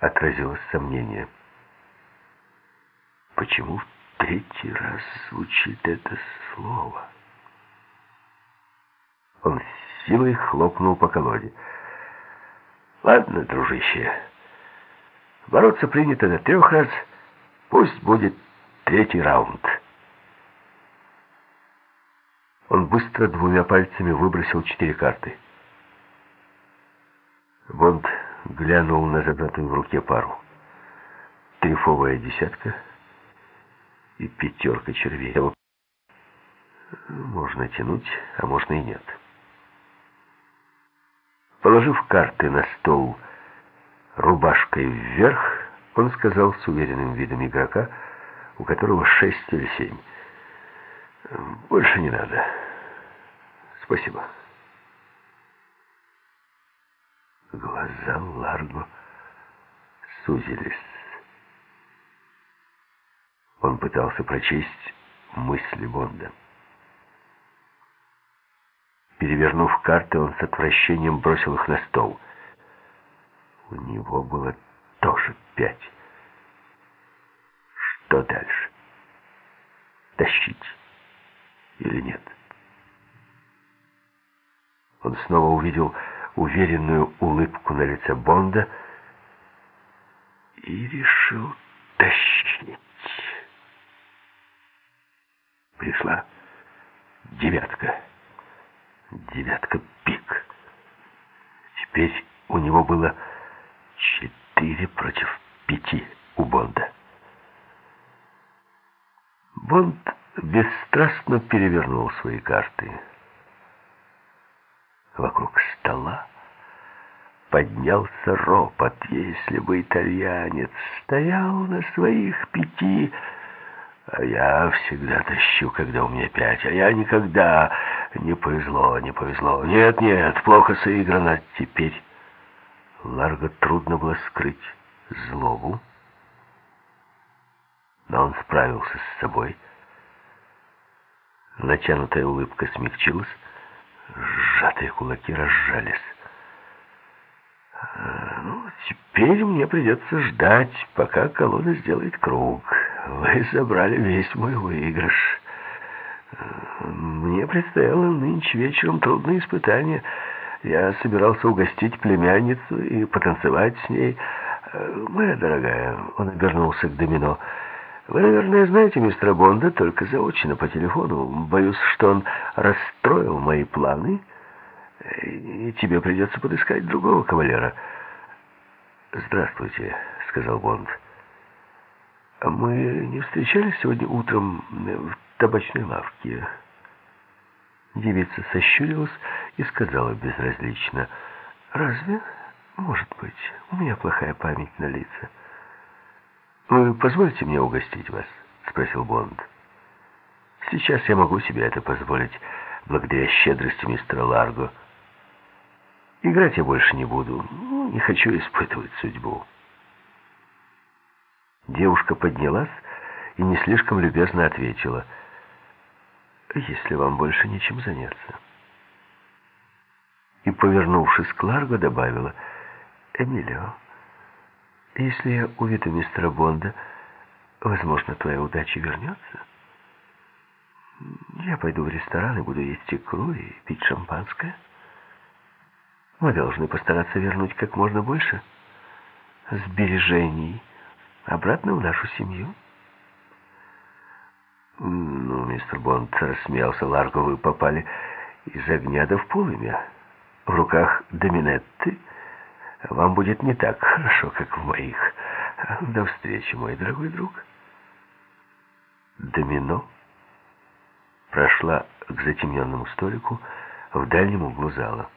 отразилось сомнение. Почему в третий раз звучит это слово? Он с силой хлопнул по колоде. Ладно, дружище, бороться принято до трех раз, пусть будет третий раунд. Он быстро двумя пальцами выбросил четыре карты. Бонд глянул на зажатую в руке пару. Трифовая десятка и пятерка червей. Можно тянуть, а можно и нет. Положив карты на стол рубашкой вверх, он сказал с уверенным видом игрока, у которого шесть или семь. Больше не надо. Спасибо. Глаза Ларго сузились. Он пытался прочесть мысли Бонда. Перевернув карты, он с отвращением бросил их на стол. У него было тоже пять. Что дальше? Тащить или нет? Он снова увидел уверенную улыбку на лице Бонда и решил тащить. Пришла девятка. Девятка пик. Теперь у него было четыре против пяти у Бонда. Бонд бесстрастно перевернул свои карты. Вокруг стола поднялся ропот. Если бы итальянец стоял на своих пяти, а я всегда тащу, когда у меня пять, а я никогда... Не повезло, не повезло. Нет, нет, плохо сыграно. Теперь Ларго трудно было скрыть злобу, но он справился с собой. Натянутая улыбка смягчилась, сжатые кулаки разжались. «А, «Ну, теперь мне придется ждать, пока колонна сделает круг. Вы забрали весь мой выигрыш. Мне предстояло нынче вечером трудное испытание. Я собирался угостить племянницу и потанцевать с ней. Моя дорогая, он обернулся к домино, — вы, наверное, знаете мистера Бонда только заочно по телефону. Боюсь, что он расстроил мои планы, и тебе придется подыскать другого кавалера. «Здравствуйте», — сказал Бонд. «Мы не встречались сегодня утром в табачной лавке?» Девица сощурилась и сказала безразлично. «Разве? Может быть. У меня плохая память на лица». «Вы позволите мне угостить вас?» — спросил Бонд. «Сейчас я могу себе это позволить, благодаря щедрости мистера Ларго. Играть я больше не буду, ну, не хочу испытывать судьбу». Девушка поднялась и не слишком любезно ответила, «Если вам больше нечем заняться». И, повернувшись к Ларго, добавила, «Эмилио». Если я уведу мистера Бонда, возможно, твоя удача вернется. Я пойду в ресторан и буду есть икру и пить шампанское. Мы должны постараться вернуть как можно больше сбережений обратно в нашу семью. Ну, мистер Бонд рассмеялся. Ларго, вы попали из огня до в полымя. В руках Доминетты вам будет не так хорошо, как в моих. До встречи, мой дорогой друг. Домино прошла к затемненному столику в дальнем углу зала.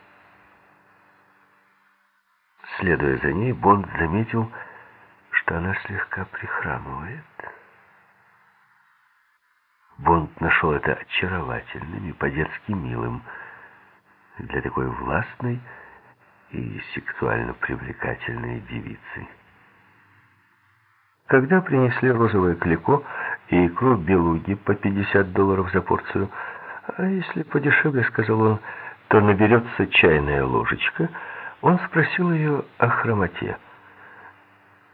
Следуя за ней, Бонд заметил, что она слегка прихрамывает. Бонд нашел это очаровательным и по-детски милым для такой властной, и сексуально привлекательные девицы. Когда принесли розовое клико и икру белуги по 50 долларов за порцию, а если подешевле, сказал он, то наберется чайная ложечка, он спросил ее о хромоте.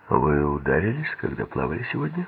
Вы ударились, когда плавали сегодня?